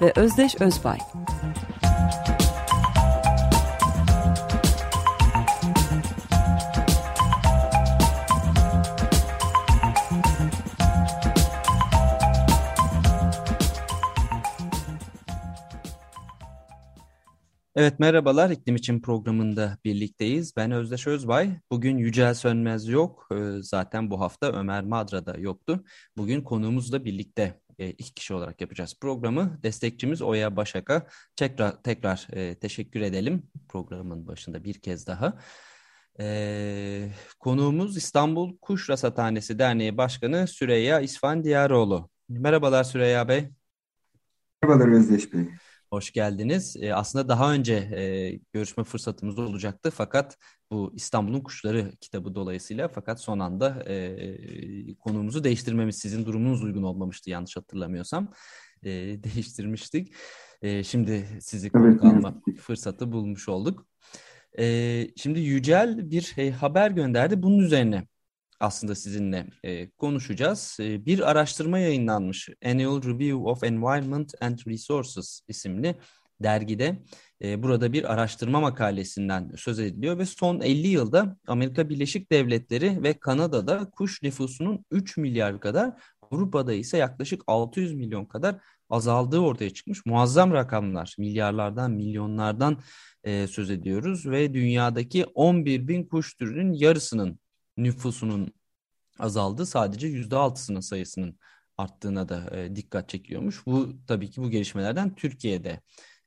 ve Özdeş Özbay. Evet merhabalar İklim için programında birlikteyiz. Ben Özdeş Özbay. Bugün Yücel Sönmez yok. Ee, zaten bu hafta Ömer Madra da yoktu. Bugün konuğumuzla birlikte e, iki kişi olarak yapacağız programı. Destekçimiz Oya Başak'a tekrar, tekrar e, teşekkür edelim programın başında bir kez daha. Ee, konuğumuz İstanbul Kuş Rasathanesi Derneği Başkanı Süreyya İsfandiyaroğlu. Merhabalar Süreyya Bey. Merhabalar Özdeş Bey. Hoş geldiniz. E, aslında daha önce e, görüşme fırsatımız olacaktı fakat bu İstanbul'un Kuşları kitabı dolayısıyla fakat son anda e, konumuzu değiştirmemiz sizin durumunuz uygun olmamıştı yanlış hatırlamıyorsam. E, değiştirmiştik. E, şimdi sizi konuk alma fırsatı bulmuş olduk. E, şimdi Yücel bir e, haber gönderdi bunun üzerine aslında sizinle e, konuşacağız. E, bir araştırma yayınlanmış Annual Review of Environment and Resources isimli dergide. E, burada bir araştırma makalesinden söz ediliyor ve son 50 yılda Amerika Birleşik Devletleri ve Kanada'da kuş nüfusunun 3 milyar kadar, Avrupa'da ise yaklaşık 600 milyon kadar azaldığı ortaya çıkmış. Muazzam rakamlar, milyarlardan, milyonlardan e, söz ediyoruz ve dünyadaki 11 bin kuş türünün yarısının nüfusunun azaldı. Sadece yüzde altısının sayısının arttığına da e, dikkat çekiyormuş. Bu tabii ki bu gelişmelerden Türkiye'de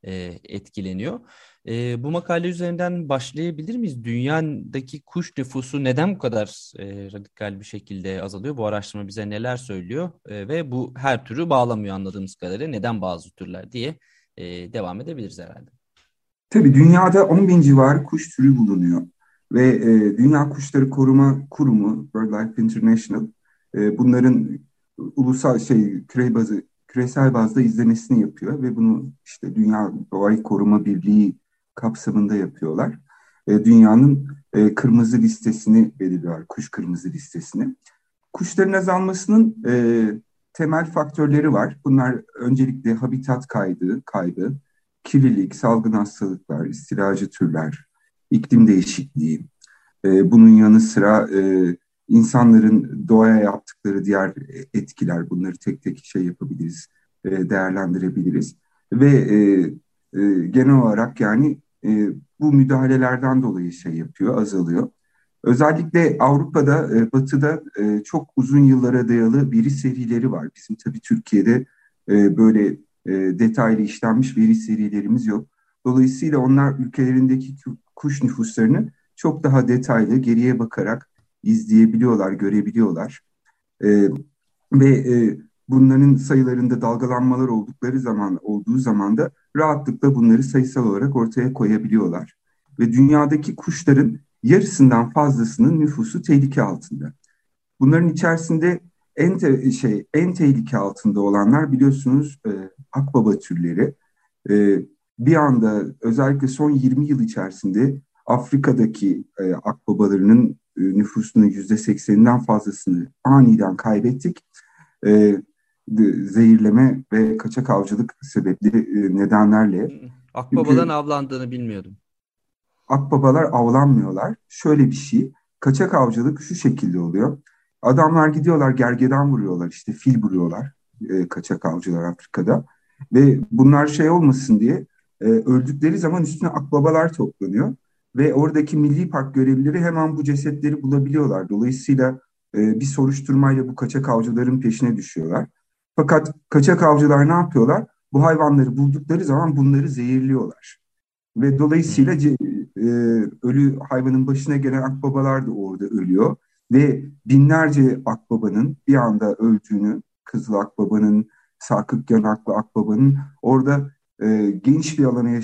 e, etkileniyor. E, bu makale üzerinden başlayabilir miyiz? Dünyadaki kuş nüfusu neden bu kadar e, radikal bir şekilde azalıyor? Bu araştırma bize neler söylüyor? E, ve bu her türü bağlamıyor anladığımız kadarıyla. Neden bazı türler diye e, devam edebiliriz herhalde. Tabii dünyada 10 bin civarı kuş türü bulunuyor. Ve e, Dünya Kuşları Koruma Kurumu, BirdLife International, e, bunların ulusal şey küre bazı küresel bazda izlemesini yapıyor ve bunu işte Dünya Doğayı Koruma Birliği kapsamında yapıyorlar. E, dünyanın e, kırmızı listesini belirliyor, kuş kırmızı listesini. Kuşların azalmasının e, temel faktörleri var. Bunlar öncelikle habitat kaydı, kaybı, kirlilik, salgın hastalıklar, istilacı türler, iklim değişikliği, e, bunun yanı sıra e, insanların doğaya yaptıkları diğer etkiler, bunları tek tek şey yapabiliriz, e, değerlendirebiliriz. Ve e, e, genel olarak yani e, bu müdahalelerden dolayı şey yapıyor, azalıyor. Özellikle Avrupa'da, e, Batı'da e, çok uzun yıllara dayalı veri serileri var. Bizim tabii Türkiye'de e, böyle e, detaylı işlenmiş veri serilerimiz yok. Dolayısıyla onlar ülkelerindeki kuş nüfuslarını çok daha detaylı geriye bakarak izleyebiliyorlar, görebiliyorlar. E, ve e, bunların sayılarında dalgalanmalar oldukları zaman olduğu zaman da rahatlıkla bunları sayısal olarak ortaya koyabiliyorlar. Ve dünyadaki kuşların yarısından fazlasının nüfusu tehlike altında. Bunların içerisinde en te şey en tehlike altında olanlar biliyorsunuz e, akbaba türleri. E, bir anda özellikle son 20 yıl içerisinde Afrika'daki e, akbabalarının e, nüfusunun yüzde sekseninden fazlasını aniden kaybettik. E, zehirleme ve kaçak avcılık sebepli e, nedenlerle. Akbabaların Çünkü, avlandığını bilmiyordum. Akbabalar avlanmıyorlar. Şöyle bir şey, kaçak avcılık şu şekilde oluyor. Adamlar gidiyorlar gergedan vuruyorlar, işte fil vuruyorlar e, kaçak avcılar Afrika'da. Ve bunlar şey olmasın diye e, öldükleri zaman üstüne akbabalar toplanıyor ve oradaki milli park görevlileri hemen bu cesetleri bulabiliyorlar. Dolayısıyla e, bir soruşturmayla bu kaçak avcıların peşine düşüyorlar. Fakat kaçak avcılar ne yapıyorlar? Bu hayvanları buldukları zaman bunları zehirliyorlar. Ve dolayısıyla e, ölü hayvanın başına gelen akbabalar da orada ölüyor. Ve binlerce akbabanın bir anda öldüğünü, kızıl akbabanın, sarkık yanaklı akbabanın orada e, geniş bir alana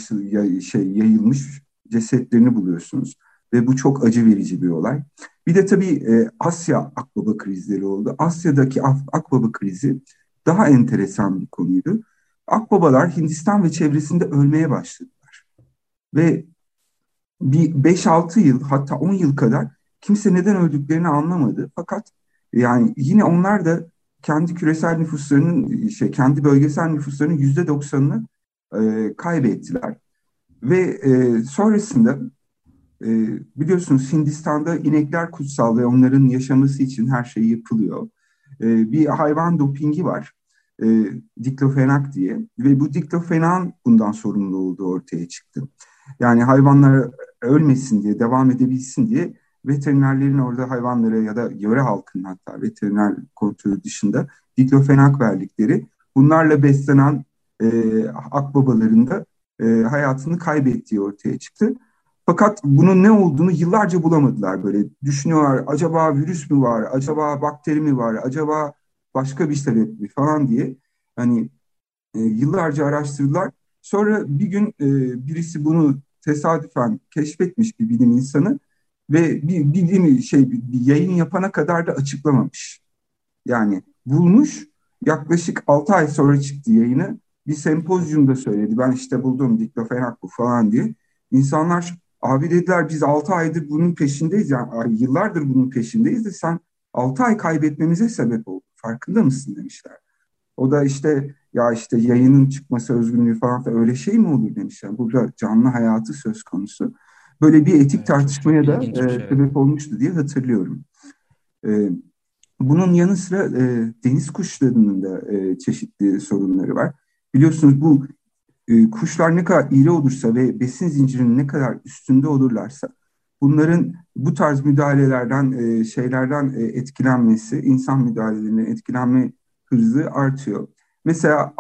şey yayılmış cesetlerini buluyorsunuz. Ve bu çok acı verici bir olay. Bir de tabii e, Asya akbaba krizleri oldu. Asya'daki akbaba krizi daha enteresan bir konuydu. Akbabalar Hindistan ve çevresinde ölmeye başladılar. Ve bir 5-6 yıl hatta 10 yıl kadar kimse neden öldüklerini anlamadı. Fakat yani yine onlar da kendi küresel nüfuslarının şey kendi bölgesel nüfuslarının yüzde doksanını e, kaybettiler. Ve e, sonrasında e, biliyorsunuz Hindistan'da inekler kutsal ve onların yaşaması için her şey yapılıyor. E, bir hayvan dopingi var. E, diklofenak diye ve bu diklofenak bundan sorumlu olduğu ortaya çıktı. Yani hayvanlar ölmesin diye, devam edebilsin diye veterinerlerin orada hayvanlara ya da yöre halkının hatta veteriner kontrolü dışında diklofenak verdikleri bunlarla beslenen e, akbabaların da e, hayatını kaybettiği ortaya çıktı. Fakat bunun ne olduğunu yıllarca bulamadılar böyle. Düşünüyorlar acaba virüs mü var, acaba bakteri mi var, acaba başka bir sebep mi falan diye. Hani e, yıllarca araştırdılar. Sonra bir gün e, birisi bunu tesadüfen keşfetmiş bir bilim insanı ve bir bilim şey bir yayın yapana kadar da açıklamamış. Yani bulmuş yaklaşık 6 ay sonra çıktı yayını. Bir sempozyumda söyledi. Ben işte buldum diklofenak bu falan diye. İnsanlar abi dediler biz 6 aydır bunun peşindeyiz. Yani yıllardır bunun peşindeyiz de sen 6 ay kaybetmemize sebep oldu. Farkında mısın demişler. O da işte ya işte yayının çıkması özgürlüğü falan da öyle şey mi olur demişler. Burada canlı hayatı söz konusu. Böyle bir etik evet, tartışmaya da e, şey. sebep olmuştu diye hatırlıyorum. E, bunun yanı sıra e, deniz kuşlarının da e, çeşitli sorunları var. Biliyorsunuz bu e, kuşlar ne kadar iri olursa ve besin zincirinin ne kadar üstünde olurlarsa bunların bu tarz müdahalelerden, e, şeylerden e, etkilenmesi, insan müdahalelerine etkilenme hızı artıyor. Mesela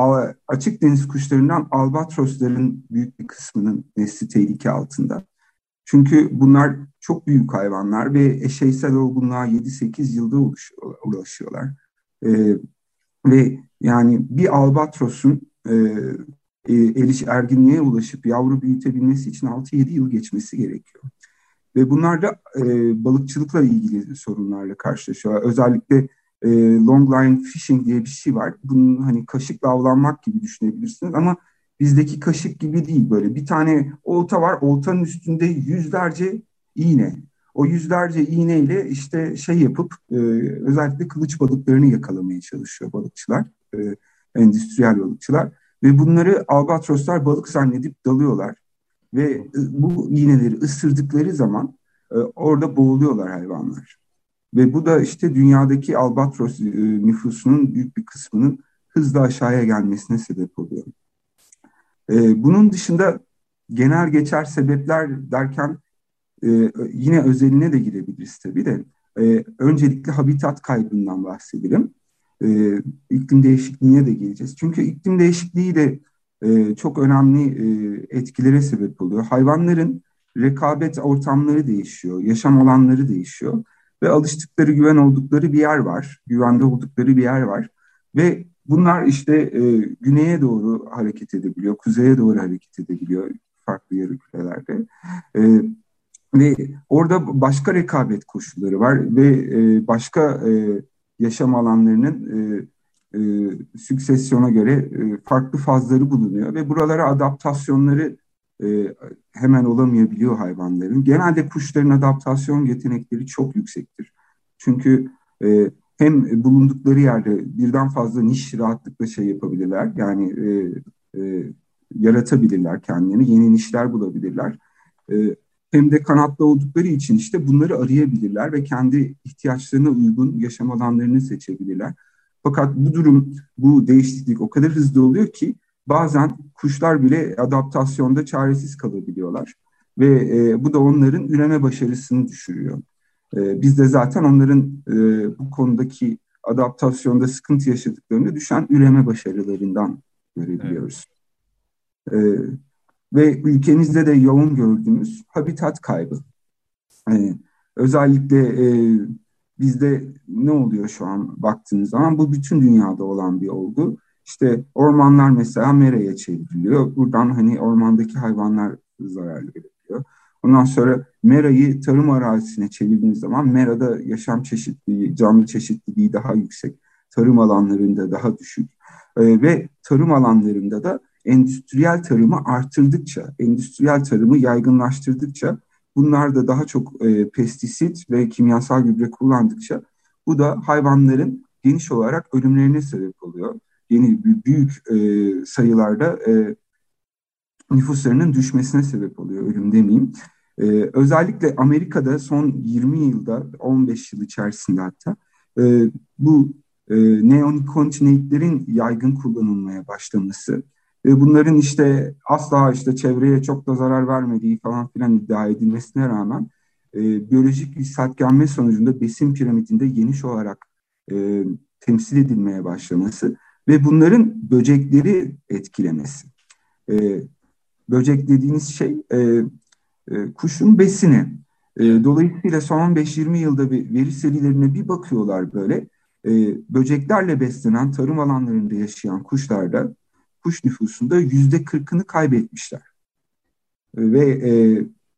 açık deniz kuşlarından albatrosların büyük bir kısmının nesli tehlike altında. Çünkü bunlar çok büyük hayvanlar ve eşeysel olgunluğa 7-8 yılda ulaşıyorlar. Ee, ve yani bir albatrosun e, e, erginliğe ulaşıp yavru büyütebilmesi için 6-7 yıl geçmesi gerekiyor. Ve bunlar da e, balıkçılıkla ilgili sorunlarla karşılaşıyor. Özellikle e, long line fishing diye bir şey var. Bunun hani kaşıkla avlanmak gibi düşünebilirsiniz ama bizdeki kaşık gibi değil böyle. Bir tane olta var, oltanın üstünde yüzlerce iğne. O yüzlerce iğneyle işte şey yapıp e, özellikle kılıç balıklarını yakalamaya çalışıyor balıkçılar, e, endüstriyel balıkçılar. Ve bunları albatroslar balık zannedip dalıyorlar. Ve e, bu iğneleri ısırdıkları zaman e, orada boğuluyorlar hayvanlar. Ve bu da işte dünyadaki albatros e, nüfusunun büyük bir kısmının hızla aşağıya gelmesine sebep oluyor. Bunun dışında genel geçer sebepler derken yine özeline de girebiliriz tabii de. Öncelikle habitat kaybından bahsedelim. E, iklim değişikliğine de geleceğiz. Çünkü iklim değişikliği de e, çok önemli e, etkilere sebep oluyor. Hayvanların rekabet ortamları değişiyor, yaşam alanları değişiyor ve alıştıkları, güven oldukları bir yer var, güvende oldukları bir yer var ve bunlar işte e, güneye doğru hareket edebiliyor, kuzeye doğru hareket edebiliyor farklı yarı kürelerde. E, ve orada başka rekabet koşulları var ve e, başka e, yaşam alanlarının e, e, süksesyona göre e, farklı fazları bulunuyor ve buralara adaptasyonları e, hemen olamayabiliyor hayvanların. Genelde kuşların adaptasyon yetenekleri çok yüksektir. Çünkü e, hem bulundukları yerde birden fazla niş rahatlıkla şey yapabilirler. Yani e, e, yaratabilirler kendilerini, yeni nişler bulabilirler. E, hem de kanatlı oldukları için işte bunları arayabilirler ve kendi ihtiyaçlarına uygun yaşam alanlarını seçebilirler. Fakat bu durum, bu değişiklik o kadar hızlı oluyor ki bazen kuşlar bile adaptasyonda çaresiz kalabiliyorlar. Ve e, bu da onların üreme başarısını düşürüyor. E, biz de zaten onların e, bu konudaki adaptasyonda sıkıntı yaşadıklarını düşen üreme başarılarından görebiliyoruz. Evet. E, ve ülkemizde de yoğun gördüğümüz habitat kaybı. E, özellikle e, bizde ne oluyor şu an baktığınız zaman bu bütün dünyada olan bir olgu İşte ormanlar mesela meraya çevriliyor. Buradan hani ormandaki hayvanlar zarar görebiliyor. Ondan sonra merayı tarım arazisine çevirdiğiniz zaman merada yaşam çeşitliliği, canlı çeşitliliği daha yüksek. Tarım alanlarında daha düşük. Ee, ve tarım alanlarında da endüstriyel tarımı artırdıkça, endüstriyel tarımı yaygınlaştırdıkça bunlar da daha çok e, pestisit ve kimyasal gübre kullandıkça bu da hayvanların geniş olarak ölümlerine sebep oluyor. Yeni büyük e, sayılarda e, nüfuslarının düşmesine sebep oluyor ölüm demeyeyim. E, özellikle Amerika'da son 20 yılda 15 yıl içerisinde hatta e, bu e, neonikotinoidlerin yaygın kullanılmaya başlaması bunların işte asla işte çevreye çok da zarar vermediği falan filan iddia edilmesine rağmen e, biyolojik yükseltgenme sonucunda besin piramidinde geniş olarak e, temsil edilmeye başlaması ve bunların böcekleri etkilemesi. E, böcek dediğiniz şey e, e, kuşun besini. E, dolayısıyla son 15-20 yılda bir veri serilerine bir bakıyorlar böyle. E, böceklerle beslenen tarım alanlarında yaşayan kuşlarda kuş nüfusunda yüzde kırkını kaybetmişler. E, ve e,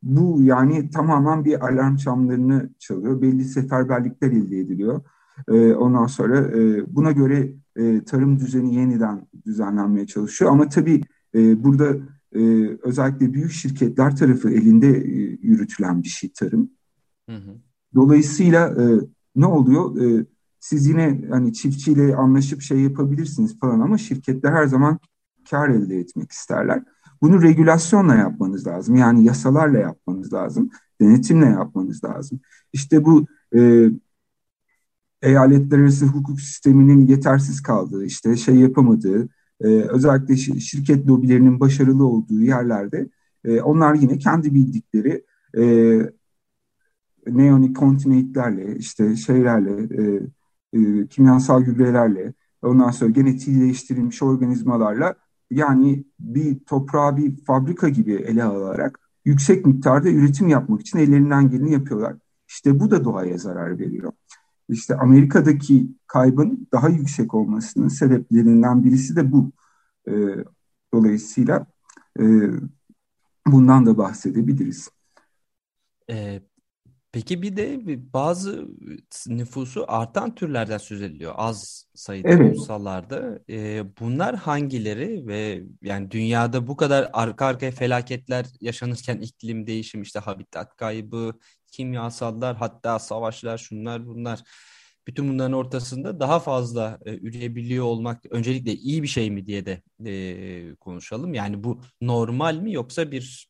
bu yani tamamen bir alarm çamlarını çalıyor. Belli seferberlikler elde ediliyor. E, ondan sonra e, buna göre e, tarım düzeni yeniden düzenlenmeye çalışıyor. Ama tabii e, burada e, özellikle büyük şirketler tarafı elinde e, yürütülen bir şey tarım. Hı hı. Dolayısıyla e, ne oluyor? E, siz yine hani çiftçiyle anlaşıp şey yapabilirsiniz falan ama şirketler her zaman kar elde etmek isterler. Bunu regülasyonla yapmanız lazım. Yani yasalarla yapmanız lazım. Denetimle yapmanız lazım. İşte bu e, eyaletler arası hukuk sisteminin yetersiz kaldığı, işte şey yapamadığı, e, özellikle şirket lobilerinin başarılı olduğu yerlerde e, onlar yine kendi bildikleri e, neonikotinoidlerle, işte şeylerle, e, e, kimyasal gübrelerle, ondan sonra genetiği değiştirilmiş organizmalarla yani bir toprağı bir fabrika gibi ele alarak yüksek miktarda üretim yapmak için ellerinden geleni yapıyorlar. İşte bu da doğaya zarar veriyor. İşte Amerika'daki kaybın daha yüksek olmasının sebeplerinden birisi de bu. E, dolayısıyla e, bundan da bahsedebiliriz. E, Peki bir de bazı nüfusu artan türlerden söz ediliyor. Az sayıda evet. ulusallarda. E, bunlar hangileri ve yani dünyada bu kadar arka arkaya felaketler yaşanırken iklim değişimi, işte habitat kaybı, kimyasallar, hatta savaşlar, şunlar bunlar. Bütün bunların ortasında daha fazla e, üreyebiliyor olmak öncelikle iyi bir şey mi diye de e, konuşalım. Yani bu normal mi yoksa bir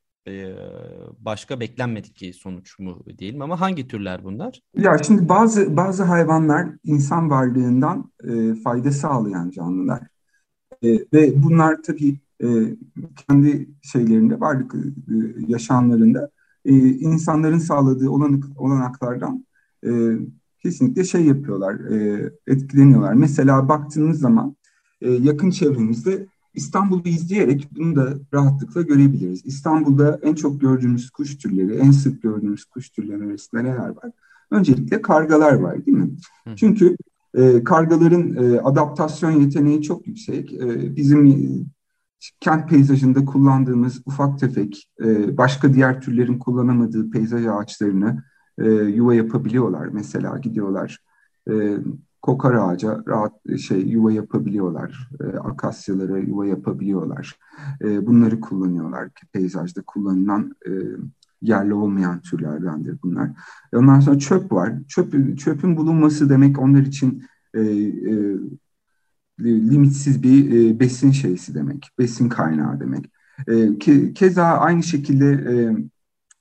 başka beklenmedik sonuç mu diyelim ama hangi türler bunlar? Ya şimdi bazı bazı hayvanlar insan varlığından e, fayda sağlayan canlılar e, ve bunlar tabii e, kendi şeylerinde varlık e, yaşamlarında e, insanların sağladığı olanak, olanaklardan e, kesinlikle şey yapıyorlar, e, etkileniyorlar. Mesela baktığınız zaman e, yakın çevremizde İstanbul'u izleyerek bunu da rahatlıkla görebiliriz. İstanbul'da en çok gördüğümüz kuş türleri, en sık gördüğümüz kuş türleri arasında neler var? Öncelikle kargalar var değil mi? Hı. Çünkü e, kargaların e, adaptasyon yeteneği çok yüksek. E, bizim e, kent peyzajında kullandığımız ufak tefek, e, başka diğer türlerin kullanamadığı peyzaj ağaçlarını e, yuva yapabiliyorlar. Mesela gidiyorlar e, kokar ağaca rahat e, şey yuva yapabiliyorlar. E, akasyalara yuva yapabiliyorlar. E, bunları kullanıyorlar. Peyzajda kullanılan e, yerli olmayan türlerdendir bunlar. E, ondan sonra çöp var. Çöp, çöpün bulunması demek onlar için e, e, limitsiz bir e, besin şeysi demek. Besin kaynağı demek. E, ke, keza aynı şekilde e,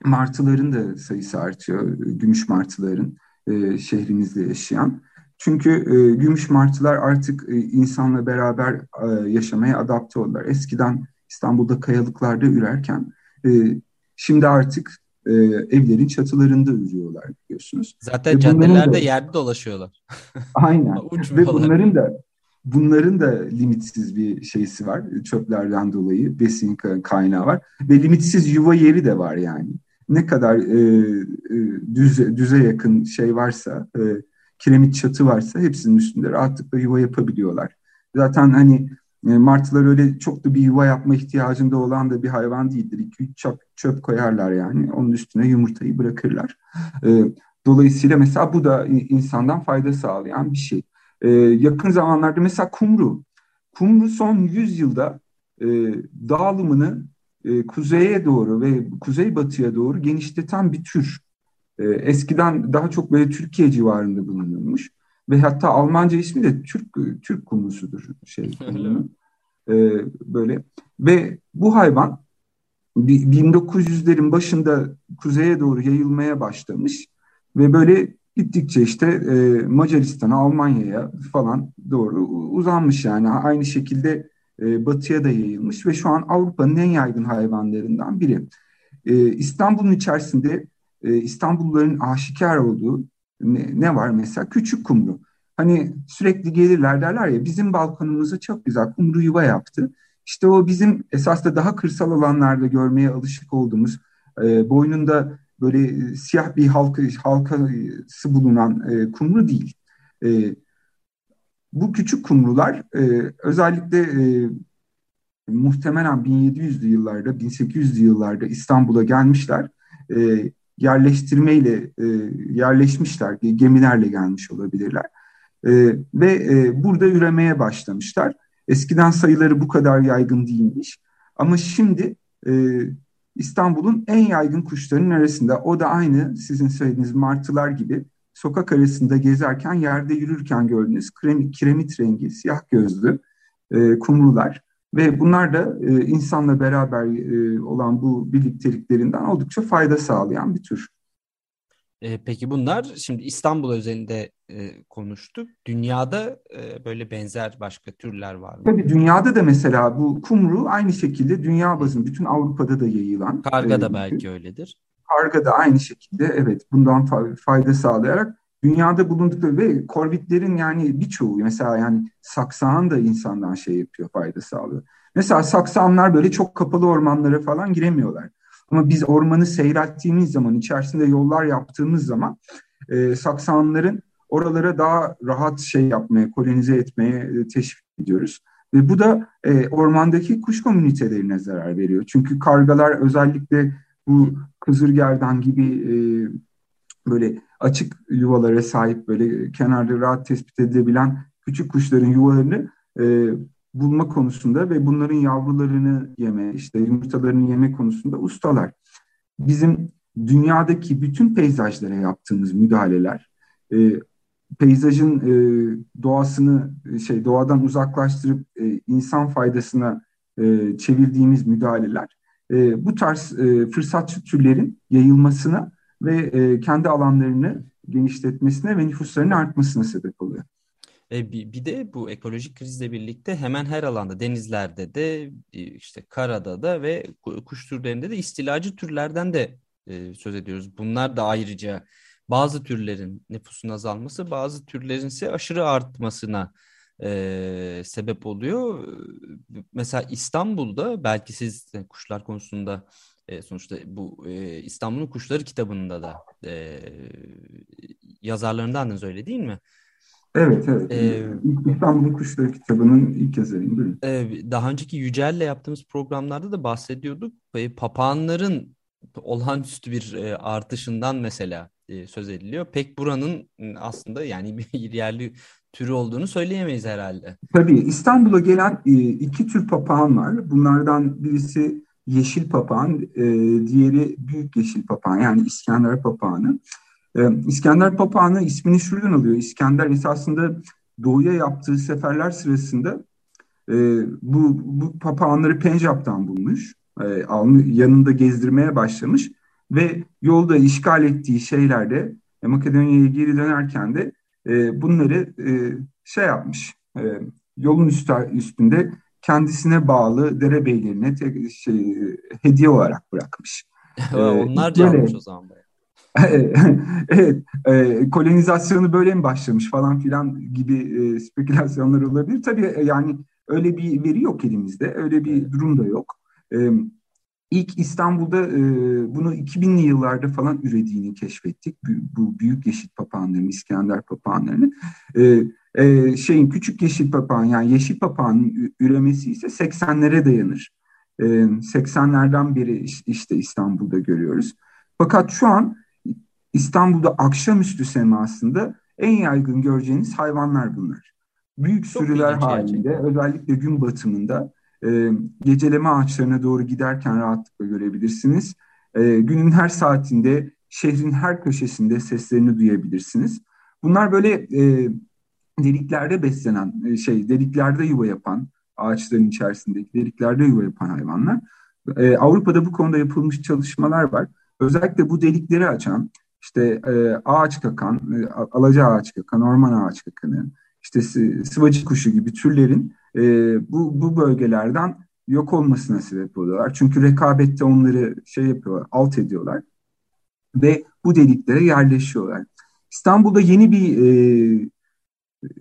martıların da sayısı artıyor. Gümüş martıların e, şehrimizde yaşayan. Çünkü e, gümüş martılar artık e, insanla beraber e, yaşamaya adapte oldular. Eskiden İstanbul'da kayalıklarda ürerken e, şimdi artık e, evlerin çatılarında ürüyorlar biliyorsunuz. Zaten Ve caddelerde da, yerde dolaşıyorlar. Aynen. Ve bunların da bunların da limitsiz bir şeysi var. Çöplerden dolayı besin kaynağı var. Ve limitsiz yuva yeri de var yani. Ne kadar e, e, düze, düze yakın şey varsa, e, kiremit çatı varsa hepsinin üstünde rahatlıkla yuva yapabiliyorlar. Zaten hani E, martılar öyle çok da bir yuva yapma ihtiyacında olan da bir hayvan değildir. 2-3 çöp, çöp koyarlar yani. Onun üstüne yumurtayı bırakırlar. E, dolayısıyla mesela bu da insandan fayda sağlayan bir şey. E, yakın zamanlarda mesela kumru. Kumru son 100 yılda dağılımını kuzeye doğru ve kuzeybatıya doğru genişleten bir tür. E, eskiden daha çok böyle Türkiye civarında bulunulmuş ve hatta Almanca ismi de Türk Türk kumrusudur şey e, böyle. Ve bu hayvan 1900'lerin başında kuzeye doğru yayılmaya başlamış. Ve böyle gittikçe işte e, Macaristan'a, Almanya'ya falan doğru uzanmış yani. Aynı şekilde e, batıya da yayılmış ve şu an Avrupa'nın en yaygın hayvanlarından biri. E, İstanbul'un içerisinde e, İstanbulluların aşikar olduğu ne, ne var mesela? Küçük kumru. Hani sürekli gelirler derler ya bizim balkonumuza çok güzel kumru yuva yaptı. İşte o bizim esas da daha kırsal alanlarda görmeye alışık olduğumuz e, boynunda böyle e, siyah bir halka, halkası bulunan e, kumru değil. E, bu küçük kumrular e, özellikle e, muhtemelen 1700'lü yıllarda, 1800'lü yıllarda İstanbul'a gelmişler. E, yerleştirmeyle e, yerleşmişler, gemilerle gelmiş olabilirler. E, ve e, burada üremeye başlamışlar. Eskiden sayıları bu kadar yaygın değilmiş. Ama şimdi e, İstanbul'un en yaygın kuşlarının arasında. O da aynı sizin söylediğiniz martılar gibi sokak arasında gezerken yerde yürürken gördüğünüz krem, kiremit rengi siyah gözlü e, kumrular ve bunlar da e, insanla beraber e, olan bu birlikteliklerinden oldukça fayda sağlayan bir tür. E, peki bunlar şimdi İstanbul özelinde e, konuştuk. Dünyada e, böyle benzer başka türler var mı? Tabii dünyada da mesela bu kumru aynı şekilde dünya bazında bütün Avrupa'da da yayılan. Karga da e, belki öyledir. Karga da aynı şekilde evet bundan fayda sağlayarak dünyada bulundukları ve korvitlerin yani birçoğu mesela yani saksan da insandan şey yapıyor fayda sağlıyor. Mesela saksanlar böyle çok kapalı ormanlara falan giremiyorlar. Ama biz ormanı seyrettiğimiz zaman, içerisinde yollar yaptığımız zaman e, saksanların oralara daha rahat şey yapmaya, kolonize etmeye e, teşvik ediyoruz. Ve bu da e, ormandaki kuş komünitelerine zarar veriyor. Çünkü kargalar özellikle bu kızırgerdan gibi e, böyle açık yuvalara sahip böyle kenarda rahat tespit edilebilen küçük kuşların yuvalarını e, bulma konusunda ve bunların yavrularını yeme, işte yumurtalarını yeme konusunda ustalar. Bizim dünyadaki bütün peyzajlara yaptığımız müdahaleler, e, peyzajın e, doğasını şey doğadan uzaklaştırıp e, insan faydasına e, çevirdiğimiz müdahaleler, e, bu tarz e, fırsatçı türlerin yayılmasına ve e, kendi alanlarını genişletmesine ve nüfuslarının artmasına sebep oluyor. E, bir, de bu ekolojik krizle birlikte hemen her alanda denizlerde de e, işte karada da ve kuş türlerinde de istilacı türlerden de e, söz ediyoruz. Bunlar da ayrıca bazı türlerin nüfusun azalması bazı türlerin ise aşırı artmasına e, sebep oluyor. Mesela İstanbul'da belki siz kuşlar konusunda e, sonuçta bu e, İstanbul'un Kuşları kitabında da e, yazarlarındandınız öyle değil mi? Evet, evet. Ee, İstanbul'un Kuşları kitabının ilk yazarıyım. E, daha önceki Yücel'le yaptığımız programlarda da bahsediyorduk. E, papağanların olağanüstü bir e, artışından mesela e, söz ediliyor. Pek buranın aslında yani bir yerli türü olduğunu söyleyemeyiz herhalde. Tabii İstanbul'a gelen e, iki tür papağan var. Bunlardan birisi yeşil papağan, e, diğeri büyük yeşil papağan yani İskender papağanı. E, İskender papağanı ismini şuradan alıyor. İskender esasında doğuya yaptığı seferler sırasında e, bu, bu papağanları Pencap'tan bulmuş. E, yanında gezdirmeye başlamış ve yolda işgal ettiği şeylerde e, Makedonya'ya geri dönerken de e, bunları e, şey yapmış. E, yolun üstü, üstünde kendisine bağlı derebeylerine te, şey, hediye olarak bırakmış. Onlar canmış o zaman. evet, e, kolonizasyonu böyle mi başlamış falan filan gibi e, spekülasyonlar olabilir. Tabii e, yani öyle bir veri yok elimizde, öyle bir durum da yok. E, ilk İstanbul'da e, bunu 2000'li yıllarda falan ürediğini keşfettik. Bu, bu büyük yeşil papağanların, İskender papağanlarını. E, E, şeyin küçük yeşil papağan yani yeşil papağanın üremesi ise 80'lere dayanır. E, 80'lerden beri işte İstanbul'da görüyoruz. Fakat şu an İstanbul'da akşamüstü semasında en yaygın göreceğiniz hayvanlar bunlar. Büyük Çok sürüler halinde gerçekten. özellikle gün batımında e, geceleme ağaçlarına doğru giderken rahatlıkla görebilirsiniz. E, günün her saatinde şehrin her köşesinde seslerini duyabilirsiniz. Bunlar böyle e, deliklerde beslenen, e, şey deliklerde yuva yapan, ağaçların içerisindeki deliklerde yuva yapan hayvanlar. E, Avrupa'da bu konuda yapılmış çalışmalar var. Özellikle bu delikleri açan, işte e, ağaç kakan, e, alaca ağaç kakan, orman ağaç kakanı, işte sıvacı kuşu gibi türlerin e, bu, bu bölgelerden yok olmasına sebep oluyorlar. Çünkü rekabette onları şey yapıyorlar, alt ediyorlar ve bu deliklere yerleşiyorlar. İstanbul'da yeni bir e,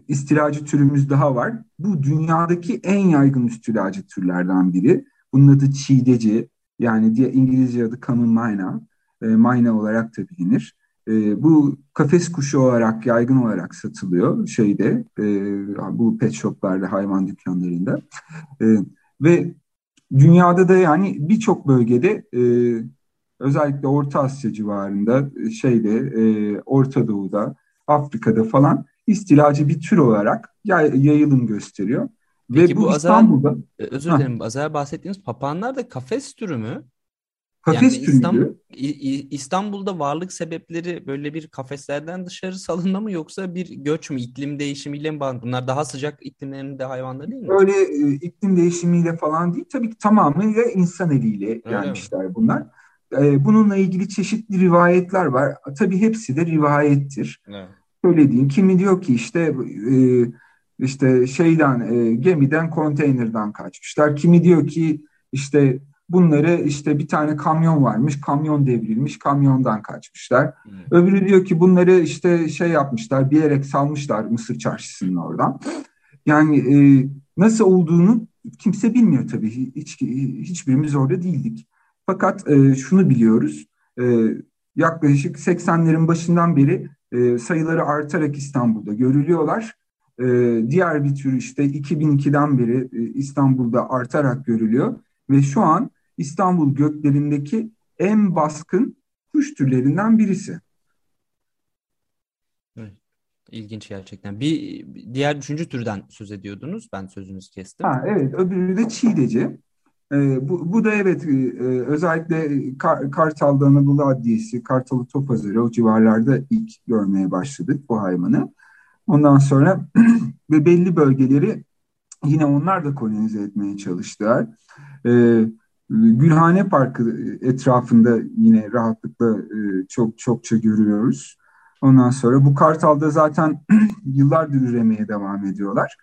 istilacı türümüz daha var. Bu dünyadaki en yaygın istilacı türlerden biri. Bunun adı çiğdeci yani diye İngilizce adı common mayna, e, mayna olarak da bilinir. E, bu kafes kuşu olarak yaygın olarak satılıyor şeyde e, bu pet shoplarda hayvan dükkanlarında e, ve dünyada da yani birçok bölgede e, özellikle Orta Asya civarında e, şeyde e, Orta Doğu'da Afrika'da falan istilacı bir tür olarak yay, yayılım gösteriyor. Peki Ve bu, bu İstanbul'da e, özür dilerim az evvel bahsettiğiniz papağanlar da kafes türü mü? Kafes yani İstanbul, İstanbul'da varlık sebepleri böyle bir kafeslerden dışarı salınma mı yoksa bir göç mü, iklim değişimiyle mi bağlı? Bunlar daha sıcak iklimlerinde hayvanlar değil mi? Öyle e, iklim değişimiyle falan değil. Tabii ki tamamıyla insan eliyle Öyle gelmişler mi? bunlar. E, bununla ilgili çeşitli rivayetler var. Tabii hepsi de rivayettir. Evet. Öyle diyeyim. Kimi diyor ki işte e, işte şeyden e, gemiden konteynerden kaçmışlar. Kimi diyor ki işte bunları işte bir tane kamyon varmış, kamyon devrilmiş, kamyondan kaçmışlar. Hmm. Öbürü diyor ki bunları işte şey yapmışlar, bir yere salmışlar Mısır çarşısının oradan. Yani e, nasıl olduğunu kimse bilmiyor tabii. Hiç, hiçbirimiz orada değildik. Fakat e, şunu biliyoruz. E, yaklaşık 80'lerin başından beri e, sayıları artarak İstanbul'da görülüyorlar. E, diğer bir tür işte 2002'den beri e, İstanbul'da artarak görülüyor. Ve şu an İstanbul göklerindeki en baskın kuş türlerinden birisi. İlginç gerçekten. Bir diğer üçüncü türden söz ediyordunuz. Ben sözünüzü kestim. Ha, evet öbürü de çiğdeci. E, bu, bu da evet e, özellikle Kar, Kartal'da Anadolu Adliyesi, Kartalı Topazarı o civarlarda ilk görmeye başladık bu hayvanı. Ondan sonra ve belli bölgeleri yine onlar da kolonize etmeye çalıştılar. E, Gülhane Parkı etrafında yine rahatlıkla e, çok çokça görüyoruz. Ondan sonra bu Kartal'da zaten yıllardır üremeye devam ediyorlar.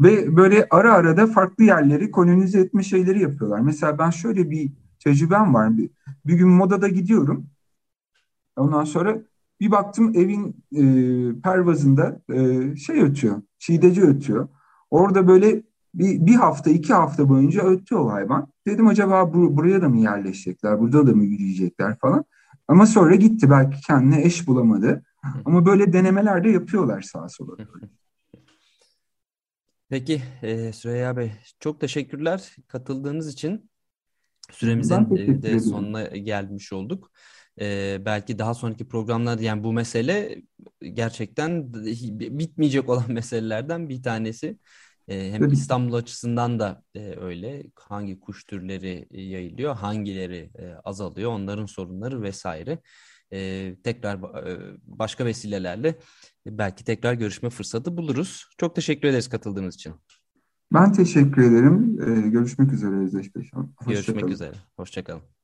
Ve böyle ara ara da farklı yerleri kolonize etme şeyleri yapıyorlar. Mesela ben şöyle bir tecrübem var. Bir, bir gün modada gidiyorum. Ondan sonra bir baktım evin e, pervazında e, şey ötüyor. Çiğdeci ötüyor. Orada böyle bir, bir hafta iki hafta boyunca öttü o hayvan. Dedim acaba bu, buraya da mı yerleşecekler? Burada da mı yürüyecekler falan. Ama sonra gitti belki kendine eş bulamadı. Ama böyle denemeler de yapıyorlar sağa sola. Peki e, Süreyya Bey çok teşekkürler katıldığınız için. Süremizin de sonuna gelmiş olduk. Ee, belki daha sonraki programlarda yani bu mesele gerçekten bitmeyecek olan meselelerden bir tanesi. Ee, hem İstanbul açısından da e, öyle hangi kuş türleri yayılıyor, hangileri e, azalıyor, onların sorunları vesaire. E, tekrar e, başka vesilelerle belki tekrar görüşme fırsatı buluruz. Çok teşekkür ederiz katıldığınız için. Ben teşekkür ederim. Ee, görüşmek üzere Özdeş Bey. Görüşmek üzere. Hoşçakalın.